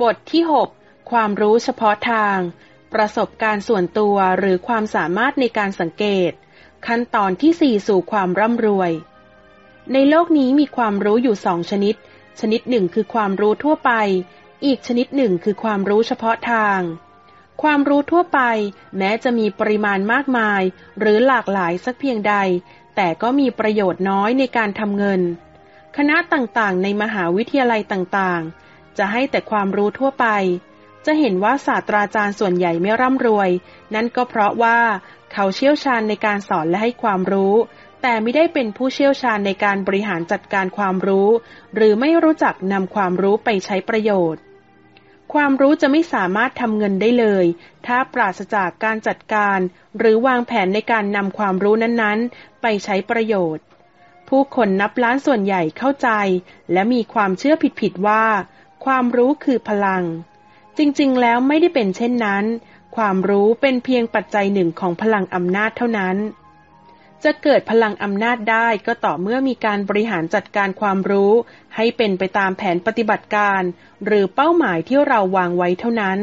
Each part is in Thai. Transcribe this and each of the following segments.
บทที่ 6 ความรู้เฉพาะทาง ประสบการณ์ส่วนตัวหรือความสามารถในการสังเกต ขั้นตอนที่ 4 สู่ความร่ำรวย ในโลกนี้มีความรู้อยู่สองชนิด ชนิดหนึ่งคือความรู้ทั่วไป อีกชนิดหนึ่งคือความรู้เฉพาะทาง ความรู้ทั่วไป แม้จะมีปริมาณมากมาย หรือหลากหลายสักเพียงใด แต่ก็มีประโยชน์น้อยในการทำเงิน คณะต่างๆ ในมหาวิทยาลัยต่างๆ จะให้แต่ความรู้ทั่วไป จะเห็นว่าศาสตราจารย์ส่วนใหญ่ไม่ร่ำรวย นั่นก็เพราะว่าเขาเชี่ยวชาญในการสอนและให้ความรู้ แต่ไม่ได้เป็นผู้เชี่ยวชาญในการบริหารจัดการความรู้ หรือไม่รู้จักนำความรู้ไปใช้ประโยชน์ ความรู้จะไม่สามารถทำเงินได้เลย ถ้าปราศจากการจัดการ หรือวางแผนในการนำความรู้นั้นๆ ไปใช้ประโยชน์ผู้คนนับล้านส่วนใหญ่เข้าใจ และมีความเชื่อผิดๆว่า ความรู้คือพลัง จริงๆ แล้วไม่ได้เป็นเช่นนั้น ความรู้เป็นเพียงปัจจัยหนึ่งของพลังอำนาจเท่านั้น จะเกิดพลังอำนาจได้ก็ต่อเมื่อมีการบริหารจัดการความรู้ ให้เป็นไปตามแผนปฏิบัติการ หรือเป้าหมายที่เราวางไว้เท่านั้น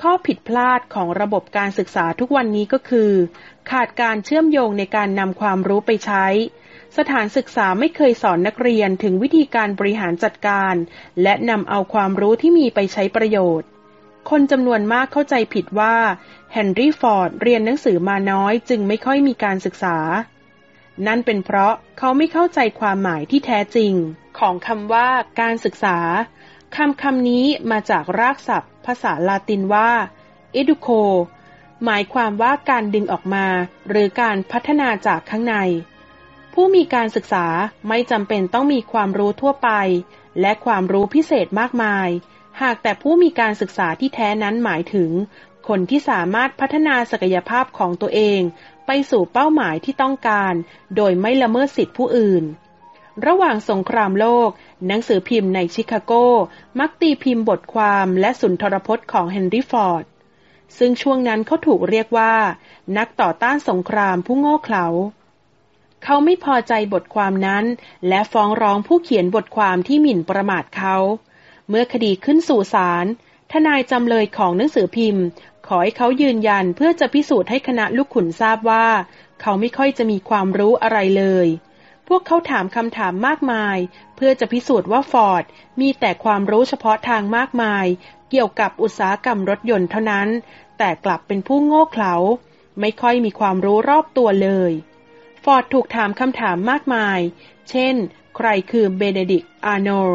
ข้อผิดพลาดของระบบการศึกษาทุกวันนี้ก็คือ ขาดการเชื่อมโยงในการนำความรู้ไปใช้ สถานศึกษาไม่เคยสอนนักเรียนถึงวิธีการบริหารจัดการ และนำเอาความรู้ที่มีไปใช้ประโยชน์ คนจำนวนมากเข้าใจผิดว่าเฮนรี่ฟอร์ดเรียนหนังสือมาน้อยจึงไม่ค่อยมีการศึกษา นั่นเป็นเพราะเขาไม่เข้าใจความหมายที่แท้จริง ของคำว่าการศึกษาคำคำนี้มาจากรากศัพท์ ภาษาลาตินว่า educo หมายความว่าการดึงออกมา หรือการพัฒนาจากข้างใน ผู้มีการศึกษาไม่จำเป็นต้องมีความรู้ทั่วไป และความรู้พิเศษมากมาย หากแต่ผู้มีการศึกษาที่แท้นั้นหมายถึง คนที่สามารถพัฒนาศักยภาพของตัวเอง ไปสู่เป้าหมายที่ต้องการ โดยไม่ละเมิดสิทธิผู้อื่น ระหว่างสงครามโลก หนังสือพิมพ์ในชิคาโก มักตีพิมพ์บทความและสุนทรพจน์ของเฮนรี่ฟอร์ดซึ่งช่วงนั้นเขาถูกเรียกว่า นักต่อต้านสงครามผู้โง่เขลา เขาไม่พอใจบทความนั้น และฟ้องร้องผู้เขียนบทความที่หมิ่นประมาทเขา เมื่อคดีขึ้นสู่ศาลทนายจำเลยของหนังสือพิมพ์ ขอให้เขายืนยันเพื่อจะพิสูจน์ให้คณะลูกขุนทราบว่า เขาไม่ค่อยจะมีความรู้อะไรเลย พวกเขาถามคำถามมากมาย เพื่อจะพิสูจน์ว่าฟอร์ดมีแต่ความรู้เฉพาะทางมากมาย เกี่ยวกับอุตสาหกรรมรถยนต์เท่านั้น แต่กลับเป็นผู้โง่เขลาไม่ค่อยมีความรู้รอบตัวเลย ฟอร์ดถูกถามคำถามมากมาย เช่น ใครคือเบเนดิกต์ อาร์โนลด์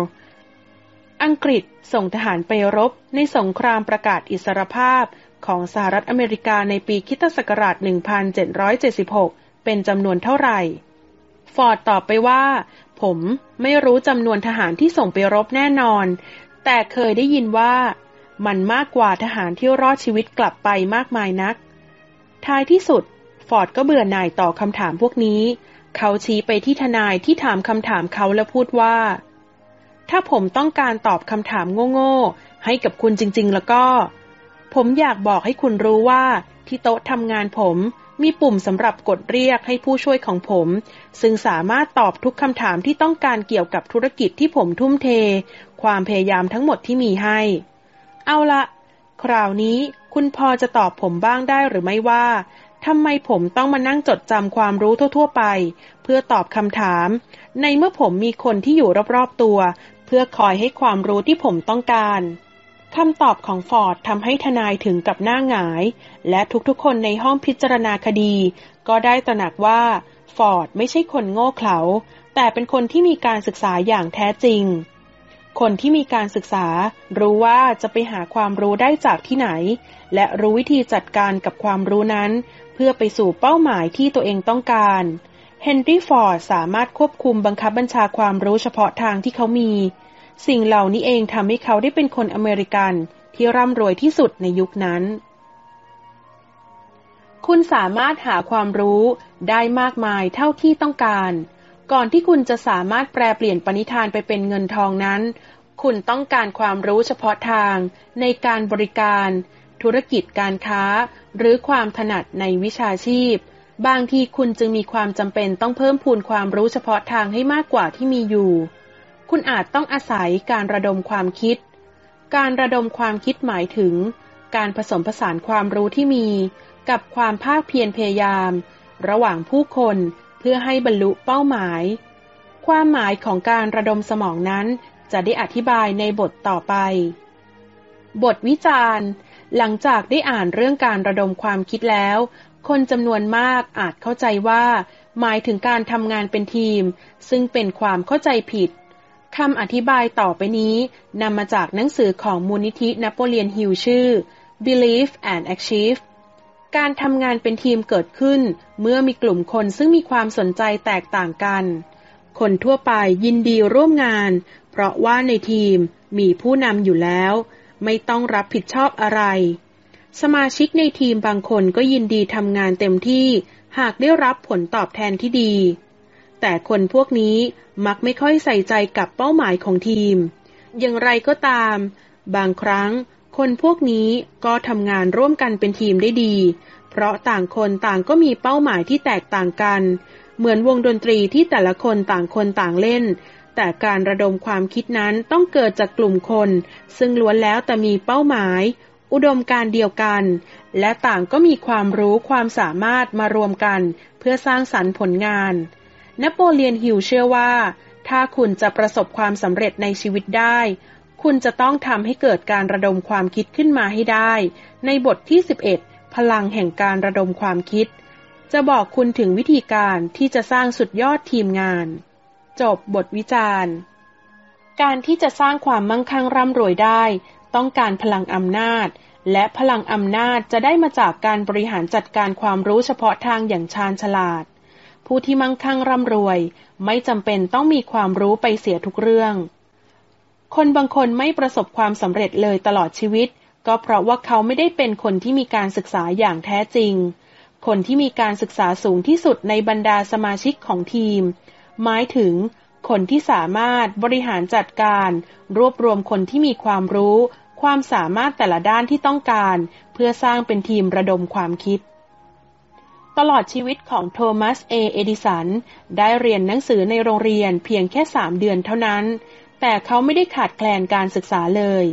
อังกฤษส่งทหารไปรบในสงครามประกาศอิสรภาพของสหรัฐอเมริกาในปีคริสต์ศักราช 1776 เป็นจำนวนเท่าไหร่ ฟอร์ดตอบไปว่า ผมไม่รู้จำนวนทหารที่ส่งไปรบแน่นอน แต่เคยได้ยินว่า มันมากกว่าทหารที่รอดชีวิตกลับไปมากมายนัก ท้ายที่สุด ฟอร์ดก็เบื่อหน่ายต่อคำถามพวกนี้ เขาชี้ไปที่ทนายที่ถามคำถามเขาแล้วพูดว่า ถ้าผมต้องการตอบคำถามโง่ๆ ให้กับคุณจริง ๆ แล้วก็ ผมอยากบอกให้คุณรู้ว่าที่โต๊ะทำงานผมมีปุ่มสำหรับกดเรียกให้ผู้ช่วยของผม ซึ่งสามารถตอบทุกคำถามที่ต้องการเกี่ยวกับธุรกิจที่ผมทุ่มเท ความพยายามทั้งหมดที่มีให้ เอาละ คราวนี้คุณพอจะตอบผมบ้างได้หรือไม่ว่า ทำไมผมต้องมานั่งจดจำความรู้ทั่ว ๆ ไป เพื่อตอบคำถาม ในเมื่อผมมีคนที่อยู่รอบๆตัว เพื่อคอยให้ความรู้ที่ผมต้องการคำตอบของฟอร์ดทำให้ทนายถึงกับหน้าหงาย และทุกๆคนในห้องพิจารณาคดี ก็ได้ตระหนักว่าฟอร์ดไม่ใช่คนโง่เขลาแต่เป็นคนที่มีการศึกษาอย่างแท้จริง คนที่มีการศึกษา รู้ว่าจะไปหาความรู้ได้จากที่ไหน และรู้วิธีจัดการกับความรู้นั้น เพื่อไปสู่เป้าหมายที่ตัวเองต้องการเฮนรี่ฟอร์ดสามารถควบคุมบังคับบัญชาความรู้เฉพาะทางที่เขามี สิ่งเหล่านี้เองทำให้เขาได้เป็นคนอเมริกันที่ร่ำรวยที่สุดในยุคนั้น คุณสามารถหาความรู้ได้มากมายเท่าที่ต้องการ ก่อนที่คุณจะสามารถแปลเปลี่ยนปณิธานไปเป็นเงินทองนั้น คุณต้องการความรู้เฉพาะทาง ในการบริการ ธุรกิจการค้า หรือความถนัดในวิชาชีพ บางทีคุณจึงมีความจำเป็นต้องเพิ่มพูนความรู้เฉพาะทางให้มากกว่าที่มีอยู่ คุณอาจต้องอาศัยการระดมความคิด การระดมความคิดหมายถึง การผสมผสานความรู้ที่มี กับความภาคเพียรพยายาม ระหว่างผู้คน เพื่อให้บรรลุเป้าหมาย ความหมายของการระดมสมองนั้นจะได้อธิบายในบทต่อไป บทวิจารณ์ หลังจากได้อ่านเรื่องการระดมความคิดแล้ว คนจำนวนมากอาจเข้าใจว่า หมายถึงการทำงานเป็นทีม ซึ่งเป็นความเข้าใจผิดคำอธิบายต่อไปนี้นำมาจากหนังสือของมูลนิธินโปเลียนฮิลชื่อ Believe and Achieve การทำงานเป็นทีมเกิดขึ้น เมื่อมีกลุ่มคนซึ่งมีความสนใจแตกต่างกัน คนทั่วไปยินดีร่วมงาน เพราะว่าในทีมมีผู้นำอยู่แล้ว ไม่ต้องรับผิดชอบอะไร สมาชิกในทีมบางคนก็ยินดีทำงานเต็มที่ หากได้รับผลตอบแทนที่ดี แต่คนพวกนี้มักไม่ค่อยใส่ใจกับเป้าหมายของทีม อย่างไรก็ตาม บางครั้ง คนพวกนี้ก็ทำงานร่วมกันเป็นทีมได้ดี เพราะต่างคนต่างก็มีเป้าหมายที่แตกต่างกัน เหมือนวงดนตรีที่แต่ละคนต่างคนต่างเล่น แต่การระดมความคิดนั้นต้องเกิดจากกลุ่มคน ซึ่งล้วนแล้วแต่มีเป้าหมาย อุดมการเดียวกัน และต่างก็มีความรู้ความสามารถมารวมกัน เพื่อสร้างสรรค์ผลงาน นโปเลียนฮิลเชื่อว่า ถ้าคุณจะประสบความสำเร็จในชีวิตได้ คุณจะต้องทำให้เกิดการระดมความคิดขึ้นมาให้ได้ ในบทที่ 11 พลังแห่งการระดมความคิด จะบอกคุณถึงวิธีการที่จะสร้างสุดยอดทีมงาน จบบทวิจารณ์ การที่จะสร้างความมั่งคั่งร่ำรวยได้ ต้องการพลังอำนาจ และพลังอำนาจจะได้มาจากการบริหารจัดการความรู้เฉพาะทางอย่างชาญฉลาด ผู้ที่มั่งคั่งร่ำรวย ไม่จำเป็นต้องมีความรู้ไปเสียทุกเรื่อง คนบางคนไม่ประสบความสำเร็จเลยตลอดชีวิต ก็เพราะว่าเขาไม่ได้เป็นคนที่มีการศึกษาอย่างแท้จริง คนที่มีการศึกษาสูงที่สุดในบรรดาสมาชิกของทีม หมายถึง คนที่สามารถบริหารจัดการ รวบรวมคนที่มีความรู้ ความสามารถแต่ละด้านที่ต้องการ เพื่อสร้างเป็นทีมระดมความคิดตลอดชีวิตของโทมัส เอ เอดิสัน ได้เรียนหนังสือในโรงเรียนเพียงแค่สามเดือนเท่านั้น แต่เขาไม่ได้ขาดแคลนการศึกษาเลย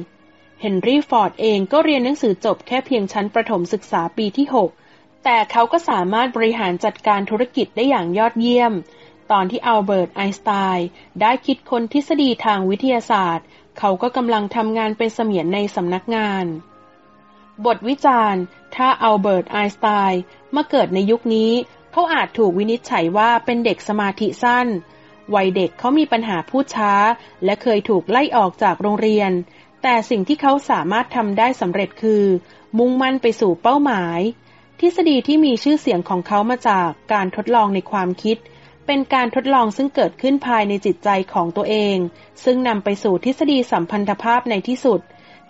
เฮนรี่ฟอร์ดเองก็เรียนหนังสือจบแค่เพียงชั้นประถมศึกษาปีที่ 6 แต่เขาก็สามารถบริหารจัดการธุรกิจได้อย่างยอดเยี่ยม ตอนที่อัลเบิร์ตไอน์สไตน์ได้คิดค้นทฤษฎีทางวิทยาศาสตร์ เขาก็กำลังทำงานเป็นเสมียนในสำนักงาน บทวิจารณ์ ถ้าอัลเบิร์ตไอน์สไตน์มาเกิดในยุคนี้ เขาอาจถูกวินิจฉัยว่าเป็นเด็กสมาธิสั้น วัยเด็กเขามีปัญหาพูดช้า และเคยถูกไล่ออกจากโรงเรียน แต่สิ่งที่เขาสามารถทำได้สำเร็จคือ มุ่งมั่นไปสู่เป้าหมาย ทฤษฎีที่มีชื่อเสียงของเขามาจากการทดลองในความคิด เป็นการทดลองซึ่งเกิดขึ้นภายในจิตใจของตัวเอง ซึ่งนำไปสู่ทฤษฎีสัมพันธภาพในที่สุด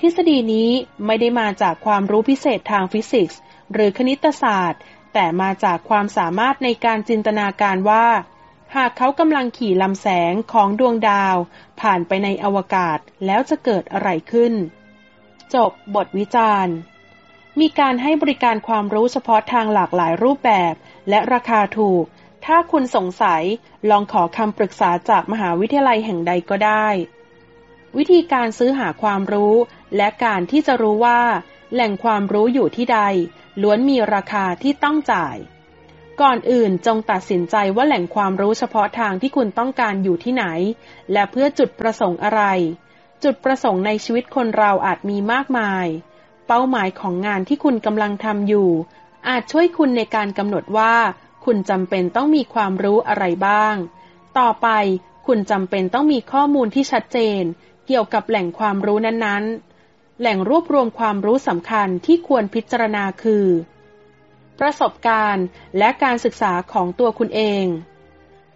ทฤษฎีนี้ไม่ได้มาจากความรู้พิเศษทางฟิสิกส์ หรือคณิตศาสตร์ แต่มาจากความสามารถในการจินตนาการว่า หากเขากำลังขี่ลำแสงของดวงดาว ผ่านไปในอวกาศแล้วจะเกิดอะไรขึ้น จบบทวิจารณ์ มีการให้บริการความรู้เฉพาะทางหลากหลายรูปแบบ และราคาถูก ถ้าคุณสงสัยลองขอคำปรึกษาจากมหาวิทยาลัยแห่งใดก็ได้ วิธีการซื้อหาความรู้ และการที่จะรู้ว่า แหล่งความรู้อยู่ที่ใด ล้วนมีราคาที่ต้องจ่าย ก่อนอื่นจงตัดสินใจว่าแหล่งความรู้เฉพาะทางที่คุณต้องการอยู่ที่ไหน และเพื่อจุดประสงค์อะไร จุดประสงค์ในชีวิตคนเราอาจมีมากมาย เป้าหมายของงานที่คุณกำลังทำอยู่ อาจช่วยคุณในการกำหนดว่า คุณจำเป็นต้องมีความรู้อะไรบ้าง ต่อไปคุณจำเป็นต้องมีข้อมูลที่ชัดเจน เกี่ยวกับแหล่งความรู้นั้นๆ แหล่งรวบรวมความรู้สำคัญที่ควรพิจารณาคือ ประสบการณ์และการศึกษาของตัวคุณเอง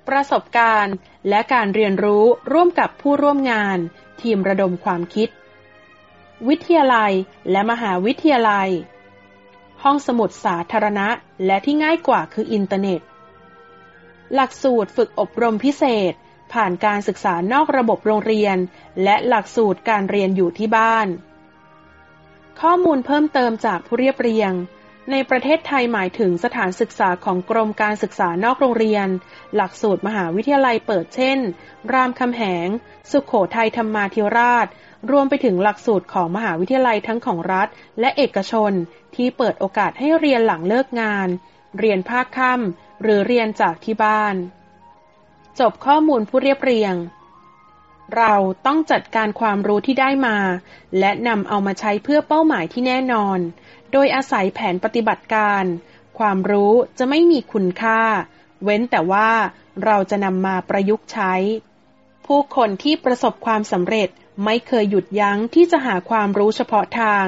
ประสบการณ์และการเรียนรู้ร่วมกับผู้ร่วมงาน ทีมระดมความคิด วิทยาลัยและมหาวิทยาลัย ห้องสมุดสาธารณะและที่ง่ายกว่าคืออินเทอร์เน็ต หลักสูตรฝึกอบรมพิเศษ ผ่านการศึกษานอกระบบโรงเรียน และหลักสูตรการเรียนอยู่ที่บ้าน ข้อมูลเพิ่มเติมจากผู้เรียบเรียง ในประเทศไทยหมายถึงสถานศึกษาของกรมการศึกษานอกโรงเรียน หลักสูตรมหาวิทยาลัยเปิดเช่น รามคำแหง สุขโขทัยธรรมาธิราช รวมไปถึงหลักสูตรของมหาวิทยาลัยทั้งของรัฐ และเอกชน ที่เปิดโอกาสให้เรียนหลังเลิกงาน เรียนภาคค่ำหรือเรียนจากที่บ้าน จบข้อมูลผู้เรียบเรียง เราต้องจัดการความรู้ที่ได้มา และนำเอามาใช้เพื่อเป้าหมายที่แน่นอน โดยอาศัยแผนปฏิบัติการ ความรู้จะไม่มีคุณค่า เว้นแต่ว่าเราจะนำมาประยุกต์ใช้ ผู้คนที่ประสบความสำเร็จไม่เคยหยุดยั้งที่จะหาความรู้เฉพาะทาง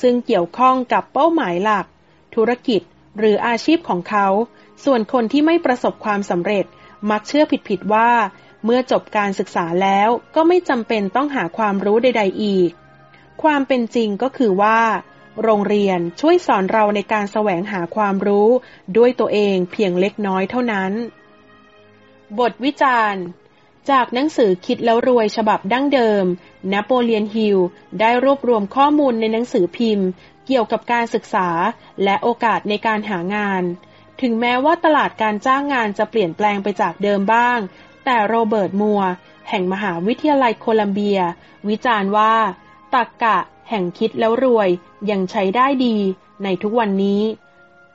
ซึ่งเกี่ยวข้องกับเป้าหมายหลัก ธุรกิจหรืออาชีพของเขา ส่วนคนที่ไม่ประสบความสำเร็จ มักเชื่อผิดๆว่า เมื่อจบการศึกษาแล้วก็ไม่จำเป็นต้องหาความรู้ใด ๆ อีก ความเป็นจริงก็คือว่า โรงเรียนช่วยสอนเราในการแสวงหาความรู้ด้วยตัวเองเพียงเล็กน้อยเท่านั้น บทวิจารณ์ จากหนังสือคิดแล้วรวยฉบับดั้งเดิม นโปเลียนฮิลได้รวบรวมข้อมูลในหนังสือพิมพ์ เกี่ยวกับการศึกษาและโอกาสในการหางาน ถึงแม้ว่าตลาดการจ้างงานจะเปลี่ยนแปลงไปจากเดิมบ้าง แต่โรเบิร์ตมัวแห่งมหาวิทยาลัยโคลัมเบีย วิจารณ์ว่าตักกะ แห่งคิดแล้วรวยยังใช้ได้ดีในทุกวันนี้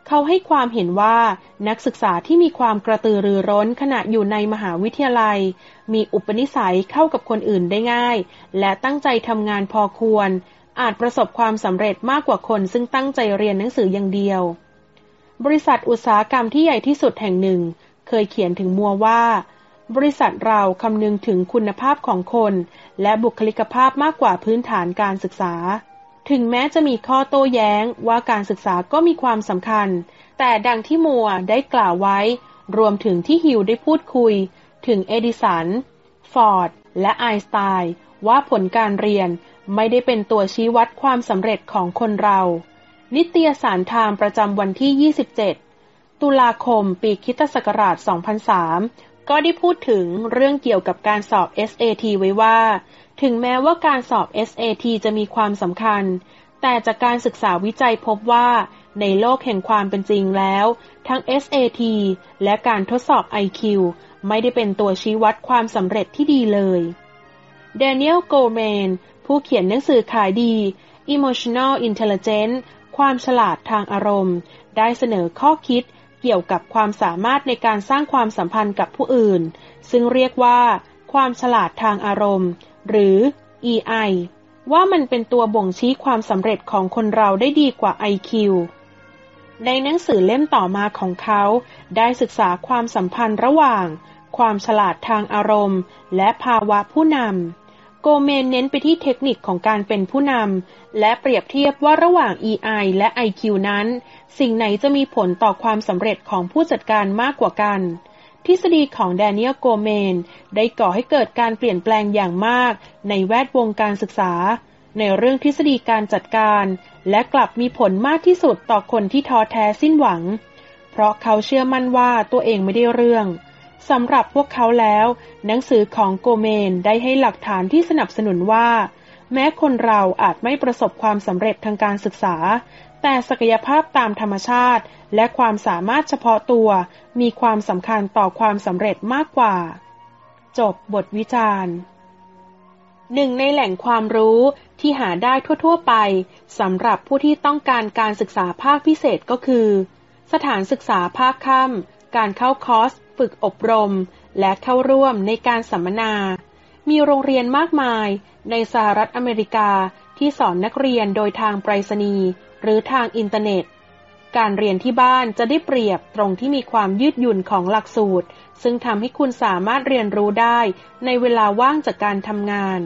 เขาให้ความเห็นว่านักศึกษาที่มีความกระตือรือร้นขณะอยู่ในมหาวิทยาลัย มีอุปนิสัยเข้ากับคนอื่นได้ง่าย และตั้งใจทำงานพอควร อาจประสบความสำเร็จมากกว่าคนซึ่งตั้งใจเรียนหนังสืออย่างเดียว บริษัทอุตสาหกรรมที่ใหญ่ที่สุดแห่งหนึ่ง เคยเขียนถึงมัวว่า บริษัทเราคำนึงถึงคุณภาพของคน และบุคลิกภาพมากกว่าพื้นฐานการศึกษา ถึงแม้จะมีข้อโต้แย้งว่าการศึกษาก็มีความสำคัญ แต่ดังที่มัวได้กล่าวไว้ รวมถึงที่ฮิวได้พูดคุย ถึงเอดิสัน ฟอร์ด และไอน์สไตน์ว่าผลการเรียนไม่ได้เป็นตัวชี้วัดความสำเร็จของคนเรา นิตยสารไทม์ประจำวันที่ 27 ตุลาคม ปีคริสต์ศักราช 2003 ก็ได้พูดถึงเรื่องเกี่ยวกับการสอบ SAT ไว้ว่า ถึงแม้ว่าการสอบ SAT จะมีความสำคัญ แต่จากการศึกษาวิจัยพบว่าในโลกแห่งความเป็นจริงแล้ว ทั้ง SAT และการทดสอบ IQ ไม่ได้เป็นตัวชี้วัดความสำเร็จที่ดีเลย Daniel Goleman ผู้เขียนหนังสือขายดี Emotional Intelligence ความฉลาดทางอารมณ์ ได้เสนอข้อคิด เกี่ยวกับความสามารถในการสร้างความสัมพันธ์กับผู้อื่น ซึ่งเรียกว่า ความฉลาดทางอารมณ์ หรือ EI ว่ามันเป็นตัวบ่งชี้ความสำเร็จของคนเราได้ดีกว่า IQ ในหนังสือเล่มต่อมาของเขา ได้ศึกษาความสัมพันธ์ระหว่าง ความฉลาดทางอารมณ์ และภาวะผู้นำ โกเมนเน้นไปที่เทคนิคของการเป็นผู้นำ และเปรียบเทียบว่าระหว่าง EI และ IQ นั้น สิ่งไหนจะมีผลต่อความสำเร็จของผู้จัดการมากกว่ากัน ทฤษฎีของแดเนียลโกเมน ได้ก่อให้เกิดการเปลี่ยนแปลงอย่างมาก ในแวดวงการศึกษา ในเรื่องทฤษฎีการจัดการ และกลับมีผลมากที่สุดต่อคนที่ท้อแท้สิ้นหวัง เพราะเขาเชื่อมั่นว่าตัวเองไม่ได้เรื่อง สำหรับพวกเขาแล้ว หนังสือของโกเมนได้ให้หลักฐานที่สนับสนุนว่า แม้คนเราอาจไม่ประสบความสำเร็จทางการศึกษา แต่ศักยภาพตามธรรมชาติ และความสามารถเฉพาะตัว มีความสำคัญต่อความสำเร็จมากกว่า จบบทวิจารณ์หนึ่งในแหล่งความรู้ที่หาได้ทั่ว ๆ ไปสำหรับผู้ที่ต้องการการศึกษาภาคพิเศษก็คือ สถานศึกษาภาคค่ำการเข้าคอร์ส ฝึกอบรม และเข้าร่วมในการสัมมนา มีโรงเรียนมากมายในสหรัฐอเมริกาที่สอนนักเรียนโดยทางไปรษณีย์หรือทางอินเทอร์เน็ต การเรียนที่บ้านจะได้เปรียบตรงที่มีความยืดหยุ่นของหลักสูตร ซึ่งทำให้คุณสามารถเรียนรู้ได้ในเวลาว่างจากการทำงาน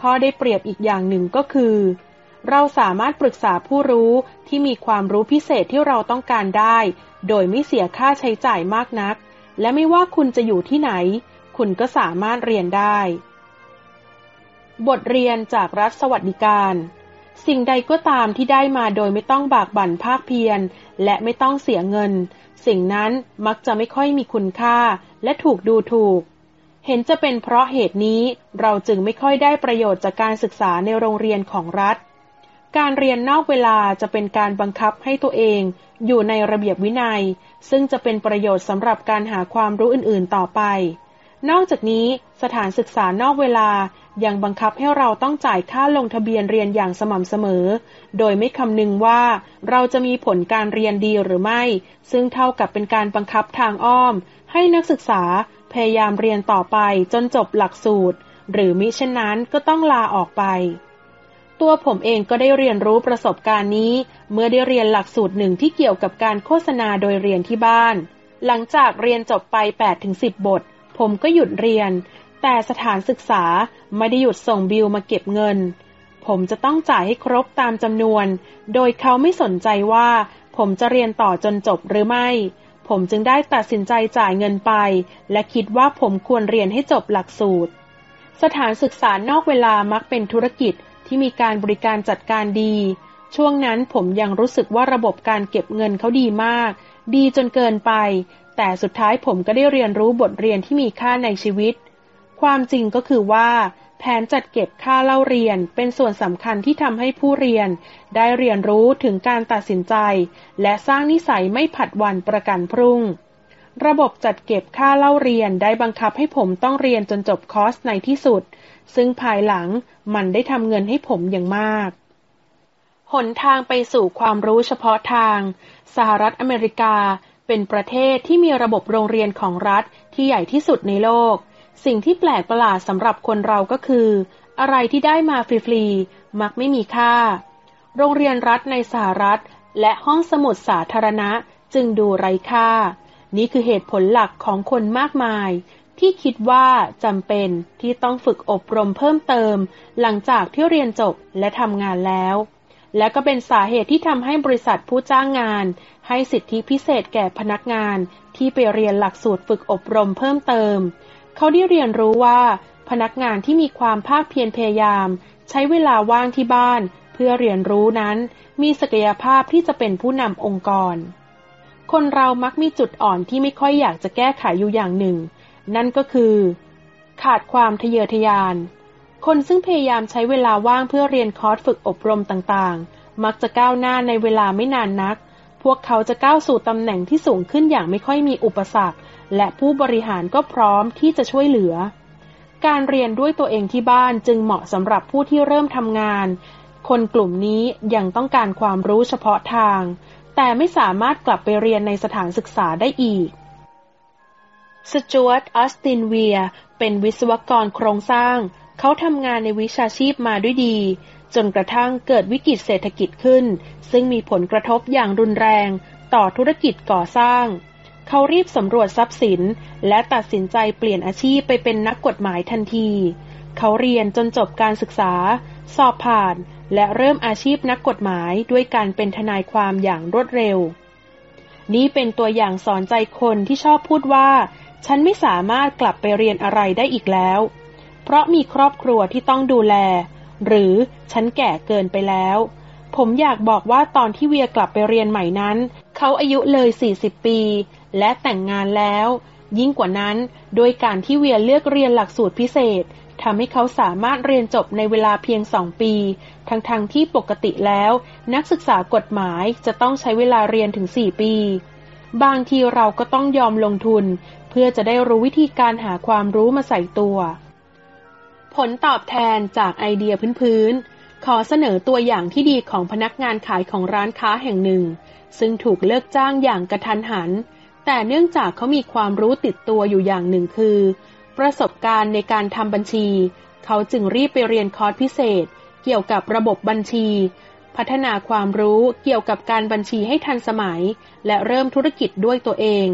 ข้อได้เปรียบอีกอย่างหนึ่งก็คือ เราสามารถปรึกษาผู้รู้ที่มีความรู้พิเศษที่เราต้องการได้ โดยไม่เสียค่าใช้จ่ายมากนัก และไม่ว่าคุณจะอยู่ที่ไหน คุณก็สามารถเรียนได้ บทเรียนจากรัฐสวัสดิการ สิ่งใดก็ตามที่ได้มาโดยไม่ต้องบากบั่นภาคเพียร และไม่ต้องเสียเงิน สิ่งนั้นมักจะไม่ค่อยมีคุณค่า และถูกดูถูก เห็นจะเป็นเพราะเหตุนี้เราจึงไม่ค่อยได้ประโยชน์จากการศึกษาในโรงเรียนของรัฐการเรียนนอกเวลาจะเป็นการบังคับให้ตัวเอง อยู่ในระเบียบวินัย ซึ่งจะเป็นประโยชน์สำหรับการหาความรู้อื่นๆต่อไป นอกจากนี้สถานศึกษานอกเวลายังบังคับให้เราต้องจ่ายค่าลงทะเบียนเรียนอย่างสม่ำเสมอ โดยไม่คำนึงว่าเราจะมีผลการเรียนดีหรือไม่ ซึ่งเท่ากับเป็นการบังคับทางอ้อม ให้นักศึกษาพยายามเรียนต่อไปจนจบหลักสูตร หรือมิเช่นนั้นก็ต้องลาออกไป ตัวผมเองก็ได้เรียนรู้ประสบการณ์นี้ เมื่อได้เรียนหลักสูตรหนึ่งที่เกี่ยวกับการโฆษณาโดยเรียนที่บ้าน หลังจากเรียนจบไป 8-10 บท ผมก็หยุดเรียน แต่สถานศึกษาไม่ได้หยุดส่งบิลมาเก็บเงิน ผมจะต้องจ่ายให้ครบตามจำนวน โดยเขาไม่สนใจว่า ผมจะเรียนต่อจนจบหรือไม่ ผมจึงได้ตัดสินใจจ่ายเงินไป และคิดว่าผมควรเรียนให้จบหลักสูตร สถานศึกษานอกเวลามักเป็นธุรกิจ ที่มีการบริการจัดการดี ช่วงนั้นผมยังรู้สึกว่าระบบการเก็บเงินเขาดีมาก ดีจนเกินไป แต่สุดท้ายผมก็ได้เรียนรู้บทเรียนที่มีค่าในชีวิต ความจริงก็คือว่าแผนจัดเก็บค่าเล่าเรียนเป็นส่วนสำคัญที่ทำให้ผู้เรียน ได้เรียนรู้ถึงการตัดสินใจ และสร้างนิสัยไม่ผัดวันประกันพรุ่ง ระบบจัดเก็บค่าเล่าเรียนได้บังคับให้ผมต้องเรียนจนจบคอร์สในที่สุด ซึ่งภายหลังมันได้ทำเงินให้ผมอย่างมาก หนทางไปสู่ความรู้เฉพาะทาง สหรัฐอเมริกาเป็นประเทศที่มีระบบโรงเรียนของรัฐที่ใหญ่ที่สุดในโลก สิ่งที่แปลกประหลาดสำหรับคนเราก็คือ อะไรที่ได้มาฟรีๆมักไม่มีค่า โรงเรียนรัฐในสหรัฐ และห้องสมุดสาธารณะจึงดูไร้ค่า นี่คือเหตุผลหลักของคนมากมาย ที่คิดว่าจำเป็นที่ต้องฝึกอบรมเพิ่มเติม หลังจากที่เรียนจบและทำงานแล้ว และก็เป็นสาเหตุที่ทำให้บริษัทผู้จ้างงาน ให้สิทธิพิเศษแก่พนักงานที่ไปเรียนหลักสูตรฝึกอบรมเพิ่มเติม เขาได้เรียนรู้ว่า พนักงานที่มีความภาคเพียรพยายาม ใช้เวลาว่างที่บ้าน เพื่อเรียนรู้นั้น มีศักยภาพที่จะเป็นผู้นำองค์กร คนเรามักมีจุดอ่อนที่ไม่ค่อยอยากจะแก้ไขอยู่อย่างหนึ่ง นั่นก็คือ ขาดความทะเยอทะยาน คนซึ่งพยายามใช้เวลาว่างเพื่อเรียนคอร์สฝึกอบรมต่างๆ มักจะก้าวหน้าในเวลาไม่นานนัก พวกเขาจะก้าวสู่ตำแหน่งที่สูงขึ้นอย่างไม่ค่อยมีอุปสรรค และผู้บริหารก็พร้อมที่จะช่วยเหลือ การเรียนด้วยตัวเองที่บ้านจึงเหมาะสำหรับผู้ที่เริ่มทำงาน คนกลุ่มนี้ยังต้องการความรู้เฉพาะทาง แต่ไม่สามารถกลับไปเรียนในสถานศึกษาได้อีก สจวตออสตินเวีย เป็นวิศวกรโครงสร้าง เขาทำงานในวิชาชีพมาด้วยดี จนกระทั่งเกิดวิกฤตเศรษฐกิจขึ้น ซึ่งมีผลกระทบอย่างรุนแรง ต่อธุรกิจก่อสร้าง เขารีบสำรวจทรัพย์สิน และตัดสินใจเปลี่ยนอาชีพไปเป็นนักกฎหมายทันที เขาเรียนจนจบการศึกษา สอบผ่าน และเริ่มอาชีพนักกฎหมายด้วยการเป็นทนายความอย่างรวดเร็ว นี่เป็นตัวอย่างสอนใจคนที่ชอบพูดว่า ฉันไม่สามารถกลับไปเรียนอะไรได้อีกแล้ว เพราะมีครอบครัวที่ต้องดูแล หรือฉันแก่เกินไปแล้ว ผมอยากบอกว่าตอนที่เวียกลับไปเรียนใหม่นั้น เขาอายุเลย 40 ปี และแต่งงานแล้ว ยิ่งกว่านั้น โดยการที่เวียเลือกเรียนหลักสูตรพิเศษทำให้เขาสามารถเรียนจบในเวลาเพียงสองปี ทั้งๆทที่ปกติแล้ว นักศึกษากฎหมายจะต้องใช้เวลาเรียนถึงสี่ปี บางทีเราก็ต้องยอมลงทุน เพื่อจะได้รู้วิธีการหาความรู้มาใส่ตัว ผลตอบแทนจากไอเดียพื้นๆ ขอเสนอตัวอย่างที่ดีของพนักงานขายของร้านค้าแห่งหนึ่ง ซึ่งถูกเลิกจ้างอย่างกระทันหัน แต่เนื่องจากเขามีความรู้ติดตัวอยู่อย่างหนึ่งคือ ประสบการณ์ในการทำบัญชี เขาจึงรีบไปเรียนคอร์สพิเศษ เกี่ยวกับระบบบัญชีพัฒนาความรู้เกี่ยวกับการบัญชีให้ทันสมัย และเริ่มธุรกิจด้วยตัวเอง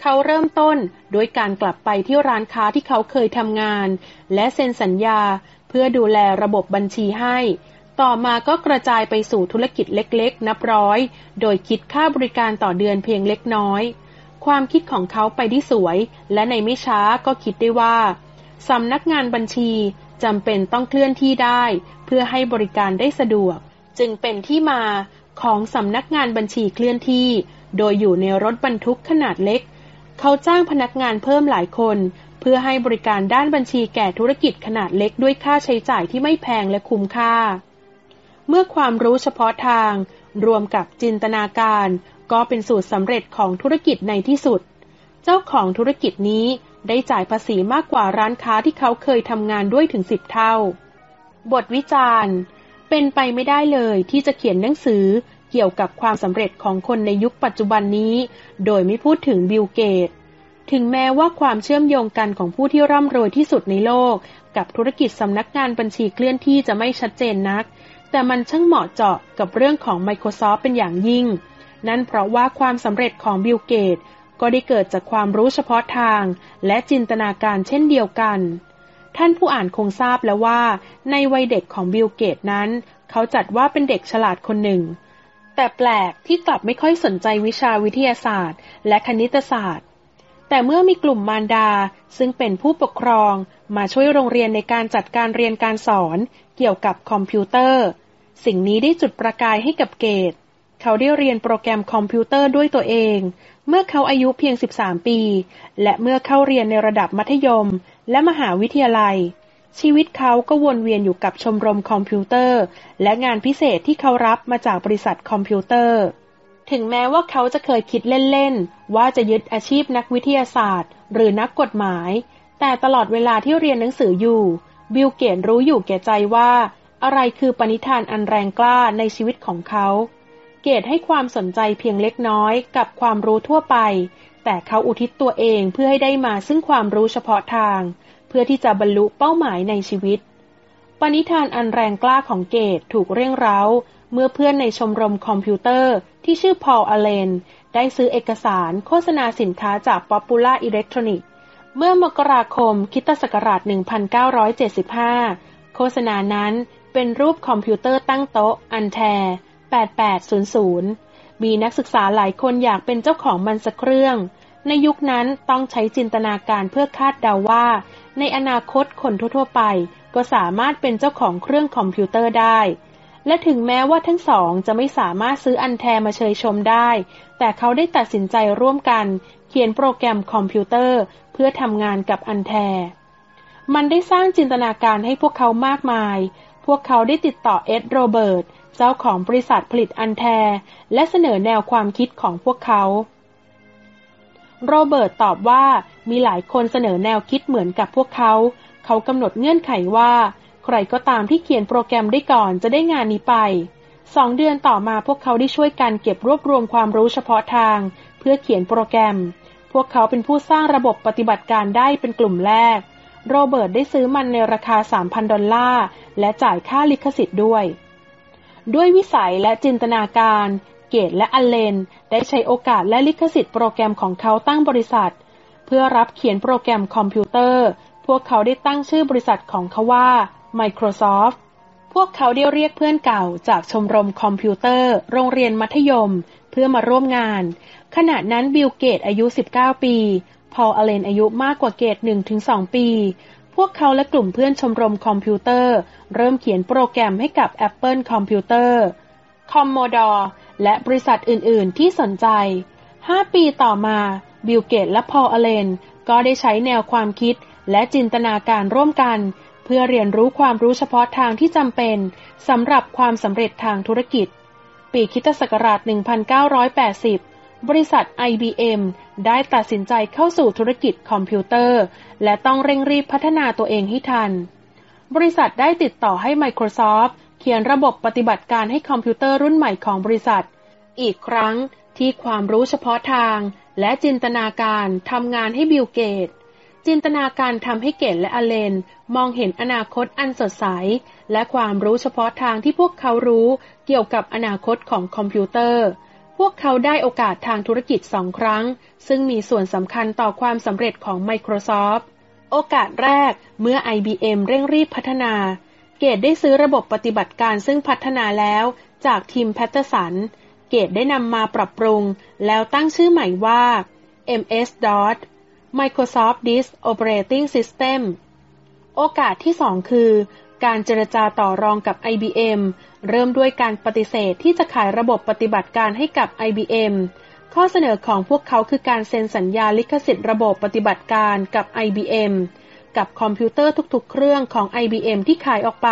เขาเริ่มต้นโดยการกลับไปที่ร้านค้าที่เขาเคยทำงาน และเซ็นสัญญา เพื่อดูแลระบบบัญชีให้ ต่อมาก็กระจายไปสู่ธุรกิจเล็กๆ นับร้อย โดยคิดค่าบริการต่อเดือนเพียงเล็กน้อย ความคิดของเขาไปได้สวย และในไม่ช้าก็คิดได้ว่าสำนักงานบัญชีจำเป็นต้องเคลื่อนที่ได้ เพื่อให้บริการได้สะดวก จึงเป็นที่มาของสำนักงานบัญชีเคลื่อนที่ โดยอยู่ในรถบรรทุกขนาดเล็ก เขาจ้างพนักงานเพิ่มหลายคน เพื่อให้บริการด้านบัญชีแก่ธุรกิจขนาดเล็กด้วยค่าใช้จ่ายที่ไม่แพงและคุ้มค่า เมื่อความรู้เฉพาะทาง รวมกับจินตนาการ ก็เป็นสูตรสำเร็จของธุรกิจในที่สุด เจ้าของธุรกิจนี้ได้จ่ายภาษีมากกว่าร้านค้าที่เขาเคยทำงานด้วยถึงสิบเท่า บทวิจารณ์ เป็นไปไม่ได้เลยที่จะเขียนหนังสือ เกี่ยวกับความสำเร็จของคนในยุคปัจจุบันนี้ โดยไม่พูดถึงบิลเกต ถึงแม้ว่าความเชื่อมโยงกันของผู้ที่ร่ำรวยที่สุดในโลก กับธุรกิจสำนักงานบัญชีเคลื่อนที่จะไม่ชัดเจนนัก แต่มันช่างเหมาะเจาะกับเรื่องของ Microsoft เป็นอย่างยิ่ง นั่นเพราะว่าความสำเร็จของบิลเกตส์ก็ได้เกิดจากความรู้เฉพาะทาง และจินตนาการเช่นเดียวกัน ท่านผู้อ่านคงทราบแล้วว่า ในวัยเด็กของบิลเกตส์นั้น เขาจัดว่าเป็นเด็กฉลาดคนหนึ่ง แต่แปลกที่กลับไม่ค่อยสนใจวิชาวิทยาศาสตร์ และคณิตศาสตร์ แต่เมื่อมีกลุ่มมารดา ซึ่งเป็นผู้ปกครองมาช่วยโรงเรียนในการจัดการเรียนการสอนเกี่ยวกับคอมพิวเตอร์ สิ่งนี้ได้จุดประกายให้กับเกตส์เขาได้เรียนโปรแกรมคอมพิวเตอร์ด้วยตัวเอง เมื่อเขาอายุเพียง 13 ปี และเมื่อเข้าเรียนในระดับมัธยม และมหาวิทยาลัย ชีวิตเขาก็วนเวียนอยู่กับชมรมคอมพิวเตอร์ และงานพิเศษที่เขารับมาจากบริษัทคอมพิวเตอร์ ถึงแม้ว่าเขาจะเคยคิดเล่น ๆ ว่าจะยึดอาชีพนักวิทยาศาสตร์ หรือนักกฎหมาย แต่ตลอดเวลาที่เรียนหนังสืออยู่ บิลเกตส์รู้อยู่แก่ใจว่า อะไรคือปณิธานอันแรงกล้าในชีวิตของเขา เกตส์ให้ความสนใจเพียงเล็กน้อยกับความรู้ทั่วไป แต่เขาอุทิศตัวเองเพื่อให้ได้มาซึ่งความรู้เฉพาะทาง เพื่อที่จะบรรลุเป้าหมายในชีวิต ปณิธานอันแรงกล้าของเกตส์ถูกเร่งเร้าเมื่อเพื่อนในชมรมคอมพิวเตอร์ที่ชื่อพอลอัลเลน ได้ซื้อเอกสารโฆษณาสินค้าจาก Popular Electronics เมื่อมกราคมคริสต์ศักราช 1975 โฆษณานั้นเป็นรูปคอมพิวเตอร์ตั้งโต๊ะ อันแท 8800 มีนักศึกษาหลายคนอยากเป็นเจ้าของมันสักเครื่อง ในยุคนั้นต้องใช้จินตนาการเพื่อคาดเดาว่า ในอนาคตคนทั่วๆไป ก็สามารถเป็นเจ้าของเครื่องคอมพิวเตอร์ได้ และถึงแม้ว่าทั้งสองจะไม่สามารถซื้ออันแทมาเชยชมได้ แต่เขาได้ตัดสินใจร่วมกัน เขียนโปรแกรมคอมพิวเตอร์ เพื่อทำงานกับอันแท มันได้สร้างจินตนาการให้พวกเขามากมาย พวกเขาได้ติดต่อเอ็ดโรเบิร์ตเจ้าของบริษัทผลิตอันแท และเสนอแนวความคิดของพวกเขา โรเบิร์ตตอบว่ามีหลายคนเสนอแนวคิดเหมือนกับพวกเขา เขากำหนดเงื่อนไขว่า ใครก็ตามที่เขียนโปรแกรมได้ก่อนจะได้งานนี้ไปสองเดือนต่อมาพวกเขาได้ช่วยกันเก็บรวบรวมความรู้เฉพาะทาง เพื่อเขียนโปรแกรม พวกเขาเป็นผู้สร้างระบบปฏิบัติการได้เป็นกลุ่มแรก โรเบิร์ตได้ซื้อมันในราคา 3,000 ดอลลาร์และจ่ายค่าลิขสิทธิ์ด้วย ด้วยวิสัยและจินตนาการ เกตและอเลน ได้ใช้โอกาสและลิขสิทธิ์โปรแกรมของเขาตั้งบริษัท เพื่อรับเขียนโปรแกรมคอมพิวเตอร์ พวกเขาได้ตั้งชื่อบริษัทของเขาว่า Microsoft พวกเขาได้เรียกเพื่อนเก่าจากชมรมคอมพิวเตอร์ โรงเรียนมัธยม เพื่อมาร่วมงาน ขณะนั้นบิลเกตอายุ 19 ปี พอลอเลนอายุมากกว่าเกต 1-2 ปี พวกเขาและกลุ่มเพื่อนชมรมคอมพิวเตอร์ เริ่มเขียนโปรแกรมให้กับ Apple Computer Commodore และบริษัทอื่น ๆ ที่สนใจ 5 ปีต่อมา บิลเกตและพอลอเลน ก็ได้ใช้แนวความคิดและจินตนาการร่วมกัน เพื่อเรียนรู้ความรู้เฉพาะทางที่จำเป็นสำหรับความสำเร็จทางธุรกิจ ปีคริสต์ศักราช 1980 บริษัท IBM ได้ตัดสินใจเข้าสู่ธุรกิจคอมพิวเตอร์ และต้องเร่งรีบพัฒนาตัวเองให้ทัน บริษัทได้ติดต่อให้ Microsoft เขียนระบบปฏิบัติการให้คอมพิวเตอร์รุ่นใหม่ของบริษัท อีกครั้งที่ความรู้เฉพาะทาง และจินตนาการทำงานให้บิลเกต จินตนาการทำให้เกตและอเลน มองเห็นอนาคตอันสดใส และความรู้เฉพาะทางที่พวกเขารู้เกี่ยวกับอนาคตของคอมพิวเตอร์ พวกเขาได้โอกาสทางธุรกิจสองครั้ง ซึ่งมีส่วนสำคัญต่อความสำเร็จของ Microsoft โอกาสแรกเมื่อ IBM เร่งรีบพัฒนา เกตได้ซื้อระบบปฏิบัติการซึ่งพัฒนาแล้วจากทิมแพตเทอร์สัน เกตได้นำมาปรับปรุง แล้วตั้งชื่อใหม่ว่า MS-DOS Microsoft Disk Operating System โอกาสที่สองคือ การเจรจาต่อรองกับ IBM เริ่มด้วยการปฏิเสธที่จะขายระบบปฏิบัติการให้กับ IBM ข้อเสนอของพวกเขาคือการเซ็นสัญญาลิขสิทธิ์ระบบปฏิบัติการกับ IBM กับคอมพิวเตอร์ทุกๆ เครื่องของ IBM ที่ขายออกไป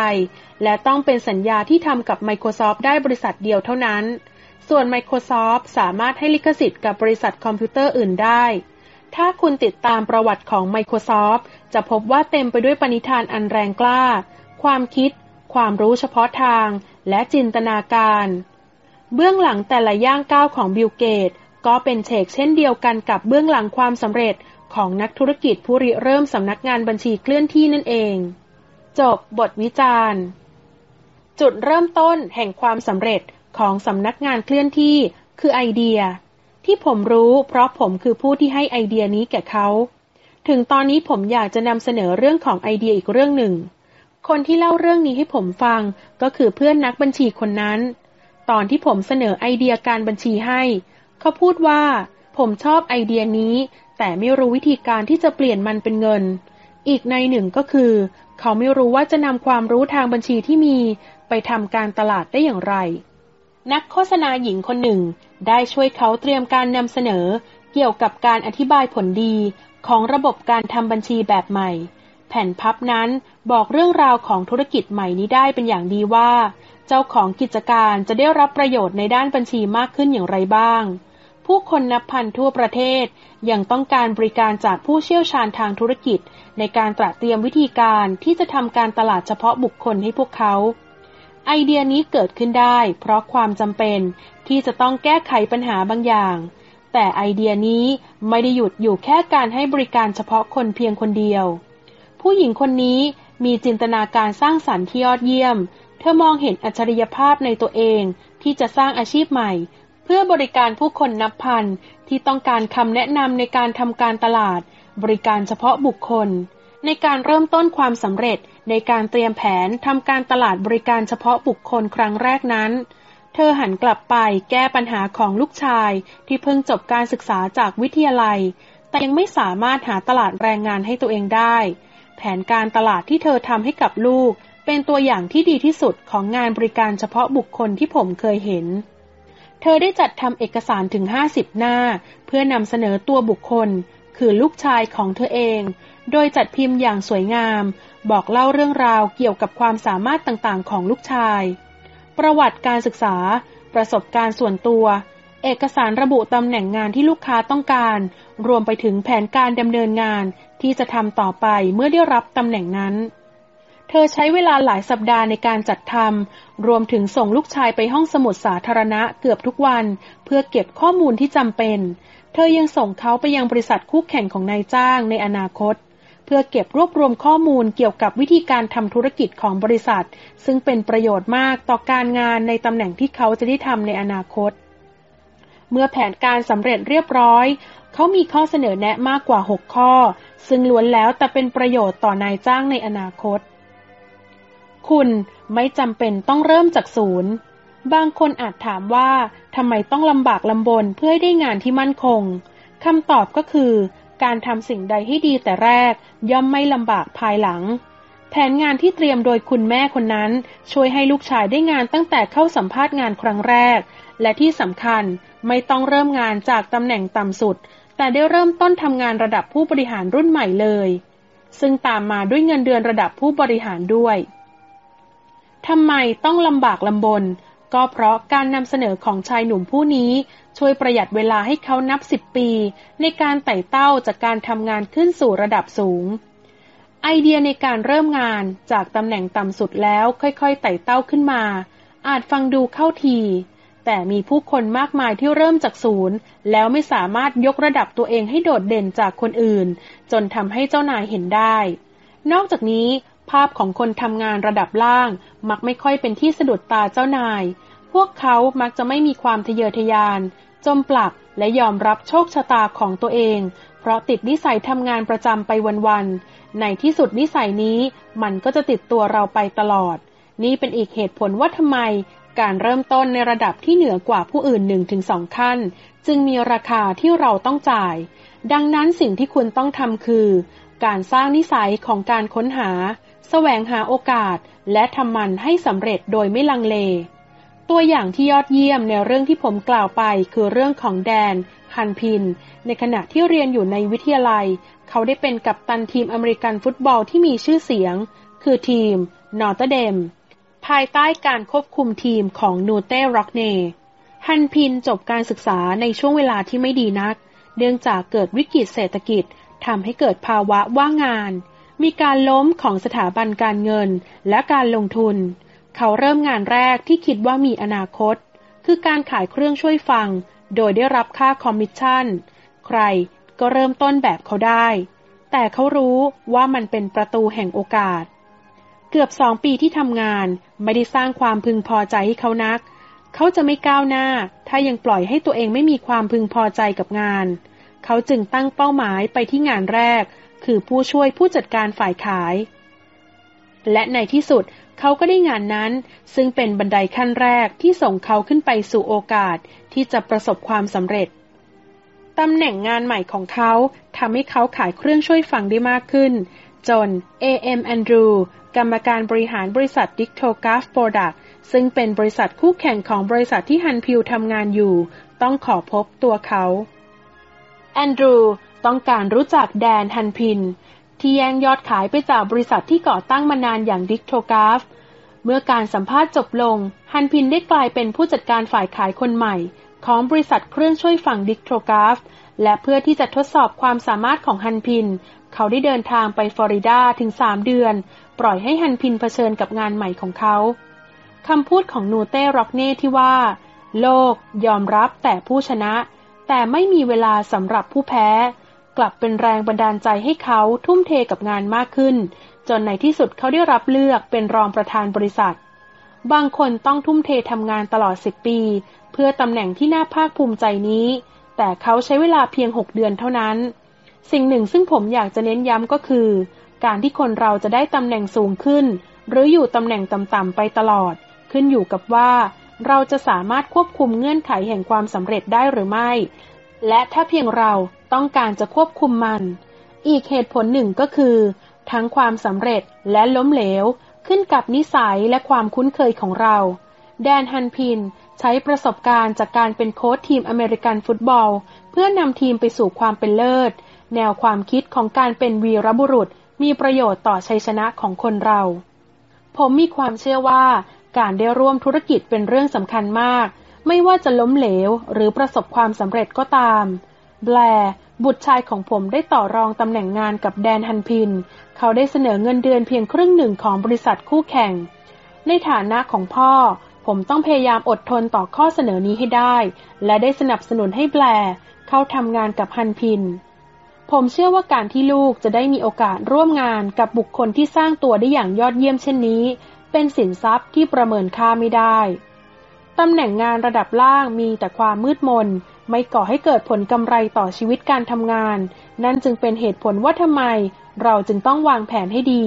และต้องเป็นสัญญาที่ทำกับ Microsoft ได้บริษัทเดียวเท่านั้น ส่วน Microsoft สามารถให้ลิขสิทธิ์กับบริษัทคอมพิวเตอร์อื่นได้ ถ้าคุณติดตามประวัติของ Microsoft จะพบว่าเต็มไปด้วยปณิธานอันแรงกล้า ความคิด ความรู้เฉพาะทาง และจินตนาการ เบื้องหลังแต่ละย่างก้าวของบิลเกตก็เป็นเฉกเช่นเดียวกันกับเบื้องหลังความสำเร็จ ของนักธุรกิจผู้ริเริ่มสำนักงานบัญชีเคลื่อนที่นั่นเอง จบบทวิจารณ์ จุดเริ่มต้นแห่งความสำเร็จของสำนักงานเคลื่อนที่คือไอเดีย ที่ผมรู้เพราะผมคือผู้ที่ให้ไอเดียนี้แก่เขา ถึงตอนนี้ผมอยากจะนำเสนอเรื่องของไอเดียอีกเรื่องหนึ่ง คนที่เล่าเรื่องนี้ให้ผมฟังก็คือเพื่อนนักบัญชีคนนั้น ตอนที่ผมเสนอไอเดียการบัญชีให้ เขาพูดว่า ผมชอบไอเดียนี้ แต่ไม่รู้วิธีการที่จะเปลี่ยนมันเป็นเงิน อีกในหนึ่งก็คือ เขาไม่รู้ว่าจะนำความรู้ทางบัญชีที่มีไปทำการตลาดได้อย่างไร นักโฆษณาหญิงคนหนึ่ง ได้ช่วยเขาเตรียมการนำเสนอ เกี่ยวกับการอธิบายผลดีของระบบการทำบัญชีแบบใหม่ แผ่นพับนั้นบอกเรื่องราวของธุรกิจใหม่นี้ได้เป็นอย่างดีว่า เจ้าของกิจการจะได้รับประโยชน์ในด้านบัญชีมากขึ้นอย่างไรบ้าง ผู้คนนับพันทั่วประเทศ ยังต้องการบริการจากผู้เชี่ยวชาญทางธุรกิจ ในการตระเตรียมวิธีการที่จะทำการตลาดเฉพาะบุคคลให้พวกเขา ไอเดียนี้เกิดขึ้นได้ เพราะความจำเป็นที่จะต้องแก้ไขปัญหาบางอย่าง แต่ไอเดียนี้ไม่ได้หยุดอยู่แค่การให้บริการเฉพาะคนเพียงคนเดียว ผู้หญิงคนนี้มีจินตนาการสร้างสรรค์ที่ยอดเยี่ยม เธอมองเห็นอัจฉริยภาพในตัวเองที่จะสร้างอาชีพใหม่ เพื่อบริการผู้คนนับพันที่ต้องการคำแนะนำในการทำการตลาด บริการเฉพาะบุคคล ในการเริ่มต้นความสำเร็จในการเตรียมแผนทำการตลาดบริการเฉพาะบุคคลครั้งแรกนั้น เธอหันกลับไปแก้ปัญหาของลูกชายที่เพิ่งจบการศึกษาจากวิทยาลัย แต่ยังไม่สามารถหาตลาดแรงงานให้ตัวเองได้ แผนการตลาดที่เธอทำให้กับลูก เป็นตัวอย่างที่ดีที่สุดของงานบริการเฉพาะบุคคลที่ผมเคยเห็น เธอได้จัดทำเอกสารถึง 50 หน้า เพื่อนำเสนอตัวบุคคล คือลูกชายของเธอเอง โดยจัดพิมพ์อย่างสวยงาม บอกเล่าเรื่องราวเกี่ยวกับความสามารถต่างๆ ของลูกชาย ประวัติการศึกษา ประสบการณ์ส่วนตัว เอกสารระบุตำแหน่งงานที่ลูกค้าต้องการ รวมไปถึงแผนการดำเนินงานที่จะทำต่อไปเมื่อได้รับตำแหน่งนั้น เธอใช้เวลาหลายสัปดาห์ในการจัดทำ รวมถึงส่งลูกชายไปห้องสมุดสาธารณะเกือบทุกวัน เพื่อเก็บข้อมูลที่จำเป็น เธอยังส่งเขาไปยังบริษัทคู่แข่งของนายจ้างในอนาคต เพื่อเก็บรวบรวมข้อมูลเกี่ยวกับวิธีการทำธุรกิจของบริษัท ซึ่งเป็นประโยชน์มากต่อการงานในตำแหน่งที่เขาจะได้ทำในอนาคต เมื่อแผนการสำเร็จเรียบร้อย เขามีข้อเสนอแนะมากกว่า 6 ข้อ ซึ่งล้วนแล้วแต่เป็นประโยชน์ต่อนายจ้างในอนาคต คุณไม่จำเป็นต้องเริ่มจากศูนย์ บางคนอาจถามว่าทำไมต้องลำบากลำบนเพื่อให้ได้งานที่มั่นคงคำตอบก็คือ การทำสิ่งใดให้ดีแต่แรก ย่อมไม่ลำบากภายหลัง แผนงานที่เตรียมโดยคุณแม่คนนั้น ช่วยให้ลูกชายได้งานตั้งแต่เข้าสัมภาษณ์งานครั้งแรก และที่สำคัญไม่ต้องเริ่มงานจากตำแหน่งต่ำสุด แต่ได้เริ่มต้นทำงานระดับผู้บริหารรุ่นใหม่เลย ซึ่งตามมาด้วยเงินเดือนระดับผู้บริหารด้วย ทำไมต้องลำบากลำบน ก็เพราะการนำเสนอของชายหนุ่มผู้นี้ช่วยประหยัดเวลาให้เขานับสิบปี ในการไต่เต้าจากการทำงานขึ้นสู่ระดับสูง ไอเดียในการเริ่มงานจากตำแหน่งต่ำสุดแล้วค่อยๆไต่เต้าขึ้นมา อาจฟังดูเข้าที แต่มีผู้คนมากมายที่เริ่มจากศูนย์ แล้วไม่สามารถยกระดับตัวเองให้โดดเด่นจากคนอื่น จนทำให้เจ้านายเห็นได้ นอกจากนี้ ภาพของคนทำงานระดับล่าง มักไม่ค่อยเป็นที่สะดุดตาเจ้านาย พวกเขามักจะไม่มีความทะเยอทะยาน จมปลักและยอมรับโชคชะตาของตัวเอง เพราะติดนิสัยทำงานประจำไปวันๆ ในที่สุดนิสัยนี้มันก็จะติดตัวเราไปตลอด นี่เป็นอีกเหตุผลว่าทำไมการเริ่มต้นในระดับที่เหนือกว่าผู้อื่น 1-2 ขั้น จึงมีราคาที่เราต้องจ่าย ดังนั้นสิ่งที่คุณต้องทำคือ การสร้างนิสัยของการค้นหา แสวงหาโอกาสและทำมันให้สำเร็จโดยไม่ลังเล ตัวอย่างที่ยอดเยี่ยมในเรื่องที่ผมกล่าวไปคือเรื่องของแดนฮันพิน ในขณะที่เรียนอยู่ในวิทยาลัย เขาได้เป็นกัปตันทีมอเมริกันฟุตบอลที่มีชื่อเสียง คือทีมนอเทรอดามภายใต้การควบคุมทีมของคนูตร็อกเน่ฮันพินจบการศึกษาในช่วงเวลาที่ไม่ดีนัก เนื่องจากเกิดวิกฤตเศรษฐกิจทำให้เกิดภาวะว่างงาน มีการล้มของสถาบันการเงินและการลงทุน เขาเริ่มงานแรกที่คิดว่ามีอนาคต คือการขายเครื่องช่วยฟัง โดยได้รับค่าคอมมิชชั่น ใครก็เริ่มต้นแบบเขาได้ แต่เขารู้ว่ามันเป็นประตูแห่งโอกาส เกือบสองปีที่ทำงานไม่ได้สร้างความพึงพอใจให้เขานัก เขาจะไม่ก้าวหน้า ถ้ายังปล่อยให้ตัวเองไม่มีความพึงพอใจกับงาน เขาจึงตั้งเป้าหมายไปที่งานแรก คือผู้ช่วยผู้จัดการฝ่ายขาย และในที่สุดเขาก็ได้งานนั้น ซึ่งเป็นบันไดขั้นแรกที่ส่งเขาขึ้นไปสู่โอกาสที่จะประสบความสำเร็จตำแหน่งงานใหม่ของเขาทำให้เขาขายเครื่องช่วยฟังได้มากขึ้น จน A.M. Andrew กรรมการบริหารบริษัท Dictograph Product ซึ่งเป็นบริษัทคู่แข่งของบริษัทที่ฮันพินทำงานอยู่ ต้องขอพบตัวเขา แอนดรู ต้องการรู้จักแดนฮันพิน ที่แย่งยอดขายไปจากบริษัทที่ก่อตั้งมานานอย่างดิกโทกราฟ เมื่อการสัมภาษณ์จบลง ฮันพินได้กลายเป็นผู้จัดการฝ่ายขายคนใหม่ ของบริษัทเครื่องช่วยฟังดิกโทกราฟ และเพื่อที่จะทดสอบความสามารถของฮันพิน เขาได้เดินทางไปฟลอริดาถึง 3 เดือน ปล่อยให้ฮันพินเผชิญกับงานใหม่ของเขาคำพูดของนูเต้ร็อกเน่ที่ว่า โลกยอมรับแต่ผู้ชนะ แต่ไม่มีเวลาสำหรับผู้แพ้ กลับเป็นแรงบันดาลใจให้เขาทุ่มเทกับงานมากขึ้น จนในที่สุดเขาได้รับเลือกเป็นรองประธานบริษัท บางคนต้องทุ่มเททำงานตลอดสิบปี เพื่อตำแหน่งที่น่าภาคภูมิใจนี้ แต่เขาใช้เวลาเพียงหกเดือนเท่านั้น สิ่งหนึ่งซึ่งผมอยากจะเน้นย้ำก็คือ การที่คนเราจะได้ตำแหน่งสูงขึ้น หรืออยู่ตำแหน่งต่ำๆไปตลอด ขึ้นอยู่กับว่าเราจะสามารถควบคุมเงื่อนไขแห่งความสำเร็จได้หรือไม่ และถ้าเพียงเราต้องการจะควบคุมมัน อีกเหตุผลหนึ่งก็คือ ทั้งความสำเร็จและล้มเหลวขึ้นกับนิสัยและความคุ้นเคยของเรา แดนฮันพินใช้ประสบการณ์จากการเป็นโค้ชทีมอเมริกันฟุตบอล เพื่อนำทีมไปสู่ความเป็นเลิศ แนวความคิดของการเป็นวีรบุรุษมีประโยชน์ต่อชัยชนะของคนเรา ผมมีความเชื่อว่า การได้ร่วมธุรกิจเป็นเรื่องสำคัญมาก ไม่ว่าจะล้มเหลวหรือประสบความสำเร็จก็ตาม แบลบุตรชายของผมได้ต่อรองตำแหน่งงานกับแดนฮันพิน เขาได้เสนอเงินเดือนเพียงครึ่งหนึ่งของบริษัทคู่แข่ง ในฐานะของพ่อ ผมต้องพยายามอดทนต่อข้อเสนอนี้ให้ได้ และได้สนับสนุนให้แบลเข้าทำงานกับฮันพิน ผมเชื่อว่าการที่ลูกจะได้มีโอกาสร่วมงานกับบุคคลที่สร้างตัวได้อย่างยอดเยี่ยมเช่นนี้ เป็นสินทรัพย์ที่ประเมินค่าไม่ได้ ตำแหน่งงานระดับล่างมีแต่ความมืดมน ไม่ก่อให้เกิดผลกำไรต่อชีวิตการทำงาน นั่นจึงเป็นเหตุผลว่าทำไม เราจึงต้องวางแผนให้ดี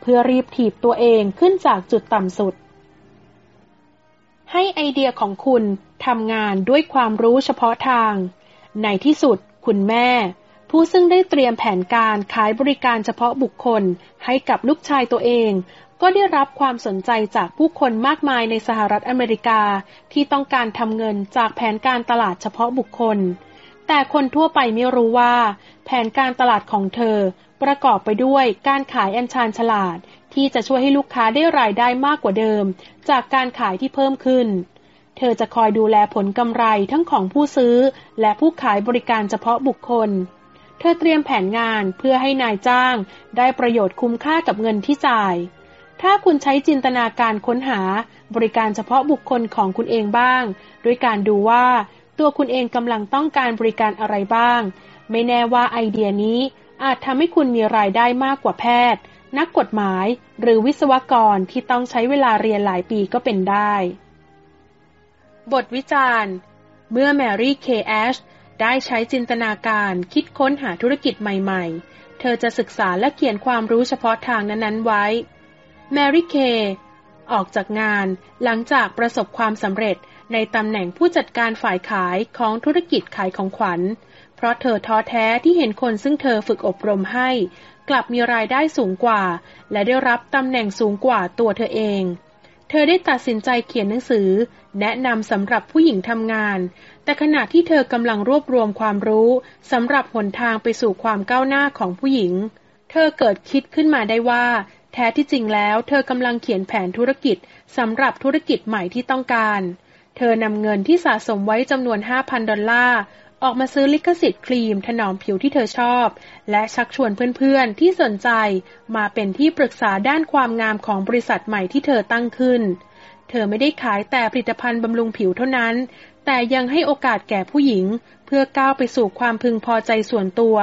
เพื่อรีบถีบตัวเองขึ้นจากจุดต่ำสุด ให้ไอเดียของคุณทำงานด้วยความรู้เฉพาะทาง ในที่สุด คุณแม่ ผู้ซึ่งได้เตรียมแผนการขายบริการเฉพาะบุคคลให้กับลูกชายตัวเอง ก็ได้รับความสนใจจากผู้คนมากมายในสหรัฐอเมริกาที่ต้องการทำเงินจากแผนการตลาดเฉพาะบุคคล แต่คนทั่วไปไม่รู้ว่า แผนการตลาดของเธอ ประกอบไปด้วยการขายอันชานฉลาด ที่จะช่วยให้ลูกค้าได้รายได้มากกว่าเดิม จากการขายที่เพิ่มขึ้น เธอจะคอยดูแลผลกำไรทั้งของผู้ซื้อ และผู้ขายบริการเฉพาะบุคคลเธอเตรียมแผนงานเพื่อให้นายจ้างได้ประโยชน์คุ้มค่ากับเงินที่จ่าย ถ้าคุณใช้จินตนาการค้นหาบริการเฉพาะบุคคลของคุณเองบ้าง ด้วยการดูว่าตัวคุณเองกำลังต้องการบริการอะไรบ้าง ไม่แน่ว่าไอเดียนี้อาจทำให้คุณมีรายได้มากกว่าแพทย์ นักกฎหมายหรือวิศวกรที่ต้องใช้เวลาเรียนหลายปีก็เป็นได้ บทวิจารณ์ เมื่อแมรี่เคแอชได้ใช้จินตนาการคิดค้นหาธุรกิจใหม่ ๆ เธอจะศึกษาและเขียนความรู้เฉพาะทางนั้นๆไว้ แมรี่เคออกจากงานหลังจากประสบความสำเร็จในตำแหน่งผู้จัดการฝ่ายขายของธุรกิจขายของขวัญ เพราะเธอท้อแท้ที่เห็นคนซึ่งเธอฝึกอบรมให้ กลับมีรายได้สูงกว่า และได้รับตำแหน่งสูงกว่าตัวเธอเอง เธอได้ตัดสินใจเขียนหนังสือ แนะนำสำหรับผู้หญิงทำงาน แต่ขณะที่เธอกำลังรวบรวมความรู้สำหรับหนทางไปสู่ความก้าวหน้าของผู้หญิง เธอเกิดคิดขึ้นมาได้ว่า แท้ที่จริงแล้ว เธอกำลังเขียนแผนธุรกิจสำหรับธุรกิจใหม่ที่ต้องการ เธอนำเงินที่สะสมไว้จำนวน 5,000 ดอลลาร์ ออกมาซื้อลิขสิทธิ์ครีมถนอมผิวที่เธอชอบ และชักชวนเพื่อนๆ ที่สนใจมาเป็นที่ปรึกษาด้านความงามของบริษัทใหม่ที่เธอตั้งขึ้น เธอไม่ได้ขายแต่ผลิตภัณฑ์บำรุงผิวเท่านั้น แต่ยังให้โอกาสแก่ผู้หญิง เพื่อก้าวไปสู่ความพึงพอใจส่วนตัว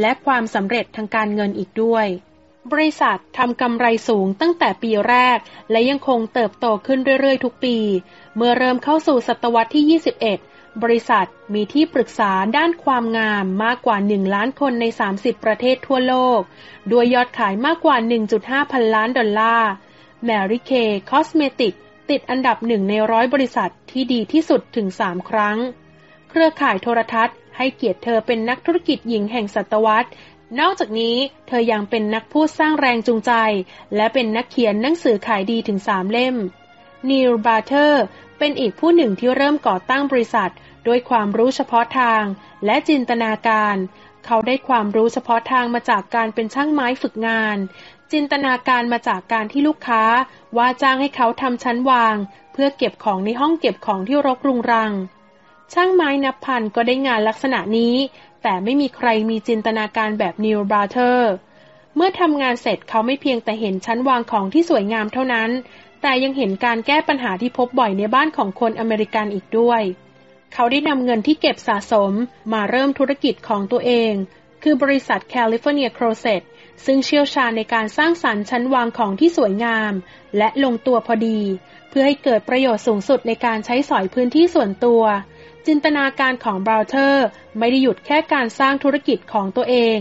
และความสำเร็จทางการเงินอีกด้วย บริษัททำกำไรสูงตั้งแต่ปีแรก และยังคงเติบโตขึ้นเรื่อยๆ ทุกปี เมื่อเริ่มเข้าสู่ศตวรรษที่ 21 บริษัทมีที่ปรึกษาด้านความงามมากกว่า 1 ล้านคนใน 30 ประเทศทั่วโลก ด้วยยอดขายมากกว่า 1.5 พันล้านดอลลาร์ Mary Kay Cosmetics ติดอันดับหนึ่งในร้อยบริษัทที่ดีที่สุดถึง 3 ครั้ง เครือข่ายโทรทัศน์ให้เกียรติเธอเป็นนักธุรกิจหญิงแห่งศตวรรษ นอกจากนี้เธอยังเป็นนักพูดสร้างแรงจูงใจ และเป็นนักเขียนหนังสือขายดีถึง3เล่มนีลบาเทอร์เป็นอีกผู้หนึ่งที่เริ่มก่อตั้งบริษัทด้วยความรู้เฉพาะทางและจินตนาการ เขาได้ความรู้เฉพาะทางมาจากการเป็นช่างไม้ฝึกงาน จินตนาการมาจากการที่ลูกค้า ว่าจ้างให้เขาทำชั้นวาง เพื่อเก็บของในห้องเก็บของที่รกรุงรัง ช่างไม้นับพันก็ได้งานลักษณะนี้ แต่ไม่มีใครมีจินตนาการแบบนิวบราเธอร์เมื่อทำงานเสร็จเขาไม่เพียงแต่เห็นชั้นวางของที่สวยงามเท่านั้น แต่ยังเห็นการแก้ปัญหาที่พบบ่อยในบ้านของคนอเมริกันอีกด้วย เขาได้นำเงินที่เก็บสะสมมาเริ่มธุรกิจของตัวเอง คือบริษัท California Closet ซึ่งเชี่ยวชาญในการสร้างสรรค์ชั้นวางของที่สวยงาม และลงตัวพอดี เพื่อให้เกิดประโยชน์สูงสุดในการใช้สอยพื้นที่ส่วนตัว จินตนาการของบราวเทอร์ไม่ได้หยุดแค่การสร้างธุรกิจของตัวเอง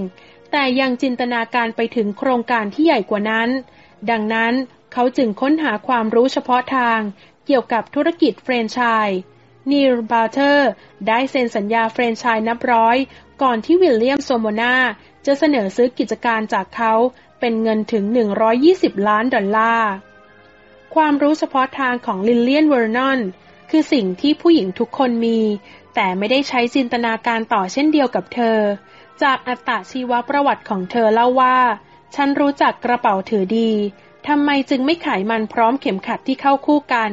แต่ยังจินตนาการไปถึงโครงการที่ใหญ่กว่านั้น ดังนั้นเขาจึงค้นหาความรู้เฉพาะทางเกี่ยวกับธุรกิจแฟรนไชส์นีลบราเทอร์ได้เซ็นสัญญาแฟรนไชส์นับร้อย ก่อนที่วิลเลียมโซโมนาจะเสนอซื้อกิจการจากเขาเป็นเงินถึง 120 ล้านดอลลาร์ ความรู้เฉพาะทางของลิลเลียนเวอร์นอน คือสิ่งที่ผู้หญิงทุกคนมี แต่ไม่ได้ใช้จินตนาการต่อเช่นเดียวกับเธอ จากอัตชีวประวัติของเธอเล่าว่า ฉันรู้จักกระเป๋าถือดีทำไมจึงไม่ขายมันพร้อมเข็มขัดที่เข้าคู่กัน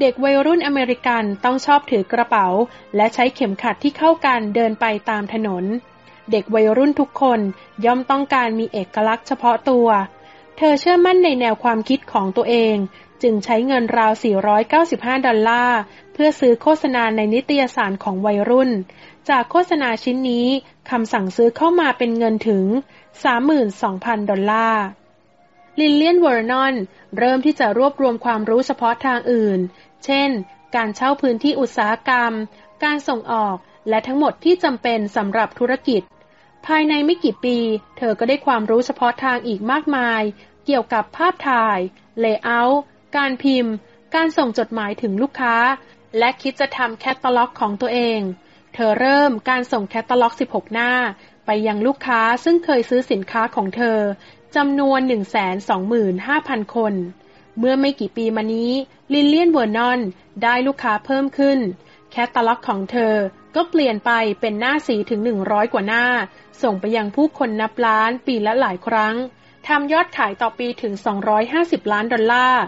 เด็กวัยรุ่นอเมริกันต้องชอบถือกระเป๋า และใช้เข็มขัดที่เข้ากันเดินไปตามถนน เด็กวัยรุ่นทุกคนย่อมต้องการมีเอกลักษณ์เฉพาะตัว เธอเชื่อมั่นในแนวความคิดของตัวเอง จึงใช้เงินราว 495 ดอลลาร์ เพื่อซื้อโฆษณาในนิตยสารของวัยรุ่น จากโฆษณาชิ้นนี้คำสั่งซื้อเข้ามาเป็นเงินถึง 32,000 ดอลลาร์ลิลเลียนเวอร์นอนเริ่มที่จะรวบรวมความรู้เฉพาะทางอื่น เช่น การเช่าพื้นที่อุตสาหกรรม การส่งออก และทั้งหมดที่จำเป็นสำหรับธุรกิจ ภายในไม่กี่ปี เธอก็ได้ความรู้เฉพาะทางอีกมากมาย เกี่ยวกับภาพถ่าย เลเยอร์ การพิมพ์ การส่งจดหมายถึงลูกค้า และคิดจะทำแคตตาล็อกของตัวเอง เธอเริ่มการส่งแคตตาล็อก 16 หน้า ไปยังลูกค้าซึ่งเคยซื้อสินค้าของเธอจำนวน 125,000 คน เมื่อไม่กี่ปีมานี้ ลินเลียนเวอร์นอนได้ลูกค้าเพิ่มขึ้น แคตตาล็อกของเธอก็เปลี่ยนไปเป็นหน้าสีถึง 100 กว่าหน้า ส่งไปยังผู้คนนับล้านปีละหลายครั้งทำยอดขายต่อปีถึง 250 ล้านดอลลาร์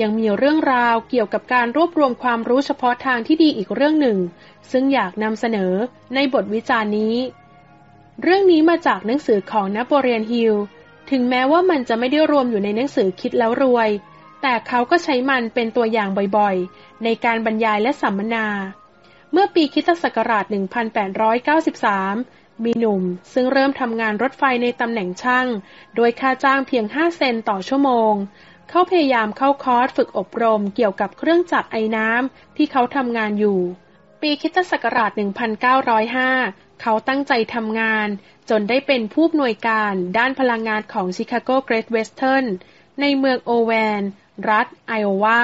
ยังมีเรื่องราวเกี่ยวกับการรวบรวมความรู้เฉพาะทางที่ดีอีกเรื่องหนึ่ง ซึ่งอยากนำเสนอในบทวิจารณ์นี้ เรื่องนี้มาจากหนังสือของนโปเลียนฮิลถึงแม้ว่ามันจะไม่ได้รวมอยู่ในหนังสือคิดแล้วรวย แต่เขาก็ใช้มันเป็นตัวอย่างบ่อยๆ ในการบรรยายและสัมมนา เมื่อปีคิศักราช 1893 มีหนุ่ม ซึ่งเริ่มทำงานรถไฟในตำแหน่งช่าง โดยค่าจ้างเพียง 5 เซนต่อชั่วโมง เขาพยายามเข้าคอร์สฝึกอบรมเกี่ยวกับเครื่องจักรไอ้น้ำที่เขาทำงานอยู่ ปีคริสต์ศักราช 1905 เขาตั้งใจทำงาน จนได้เป็นผู้อำนวยการด้านพลังงานของชิคาโกเกรทเวสเทิร์นในเมืองโอแวน รัฐไอโอวา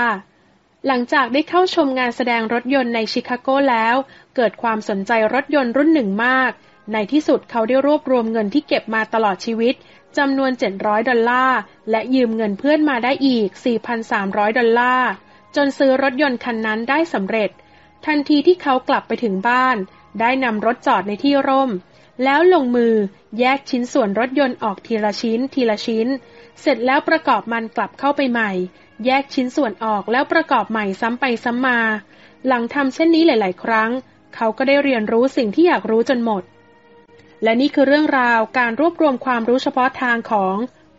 หลังจากได้เข้าชมงานแสดงรถยนต์ในชิคาโกแล้ว เกิดความสนใจรถยนต์รุ่นหนึ่งมาก ในที่สุดเขาได้รวบรวมเงินที่เก็บมาตลอดชีวิต จำนวน 700 ดอลลาร์ และยืมเงินเพื่อนมาได้อีก 4,300 ดอลลาร์ จนซื้อรถยนต์คันนั้นได้สำเร็จ ทันทีที่เขากลับไปถึงบ้าน ได้นำรถจอดในที่ร่ม แล้วลงมือแยกชิ้นส่วนรถยนต์ออกทีละชิ้นทีละชิ้น เสร็จแล้วประกอบมันกลับเข้าไปใหม่ แยกชิ้นส่วนออกแล้วประกอบใหม่ซ้ำไปซ้ำมา หลังทำเช่นนี้หลาย ๆ ครั้ง เขาก็ได้เรียนรู้สิ่งที่อยากรู้จนหมด และนี่คือเรื่องราวการรวบรวมความรู้เฉพาะทางของ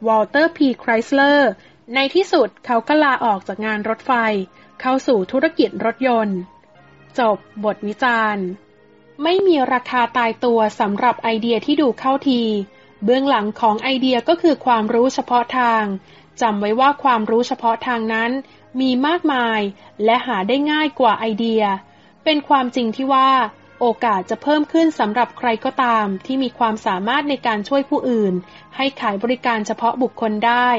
วอลเตอร์พีไครสเลอร์ในที่สุดเขาก็ลาออกจากงานรถไฟ เข้าสู่ธุรกิจรถยนต์ จบบทวิจารณ์ ไม่มีราคาตายตัวสำหรับไอเดียที่ดูเข้าที เบื้องหลังของไอเดียก็คือความรู้เฉพาะทางจำไว้ว่าความรู้เฉพาะทางนั้น มีมากมาย และหาได้ง่ายกว่าไอเดีย เป็นความจริงที่ว่า โอกาสจะเพิ่มขึ้นสำหรับใครก็ตาม ที่มีความสามารถในการช่วยผู้อื่น ให้ขายบริการเฉพาะบุคคลได้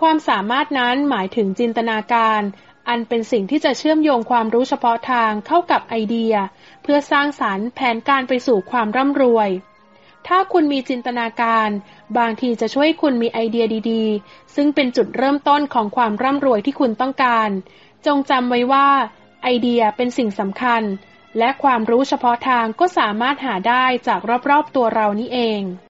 ความสามารถนั้นหมายถึงจินตนาการ อันเป็นสิ่งที่จะเชื่อมโยงความรู้เฉพาะทางเข้ากับไอเดีย เพื่อสร้างสารรค์แผนการไปสู่ความร่ำรวย ถ้าคุณมีจินตนาการ บางทีจะช่วยคุณมีไอเดียดีๆ ซึ่งเป็นจุดเริ่มต้นของความร่ำรวยที่คุณต้องการ จงจำไว้ว่าไอเดียเป็นสิ่งสำคัญ และความรู้เฉพาะทางก็สามารถหาได้จากรอบๆตัวเรานี่เอง